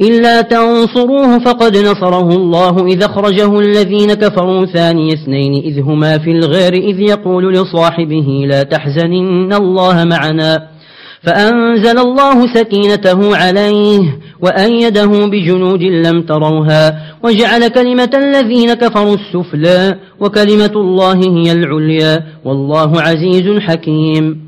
إلا تنصروه فقد نصره الله إذا أخرجه الذين كفروا ثاني اثنين إذ هما في الغير إذ يقول لصاحبه لا تحزن إن الله معنا فأنزل الله سكينته عليه وأيده بجنود لم تروها وجعل كلمة الذين كفروا السفلى وكلمة الله هي العليا والله عزيز حكيم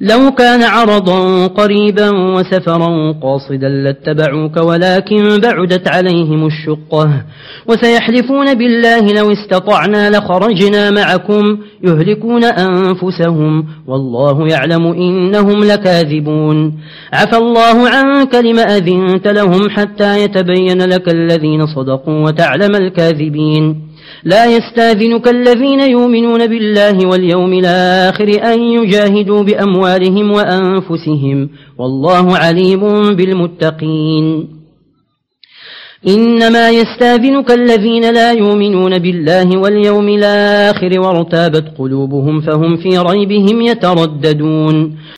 لو كان عرضا قريبا وسفرا قاصدا لاتبعوك ولكن بعدت عليهم الشقة. وسيحلفون بالله لو استطعنا لخرجنا معكم يهلكون أنفسهم. والله يعلم إنهم لكاذبون. عفى الله عنك لم أذنت لهم حتى يتبين لك الذين صدقوا وتعلم الكاذبين. لا يستاذنك الذين يؤمنون بالله واليوم الآخر أن يجاهدوا بأموالهم وأنفسهم والله عليم بالمتقين. إنما يستاذنك الذين لا يؤمنون بالله واليوم الآخر وارتابت قلوبهم فهم في ريبهم يترددون.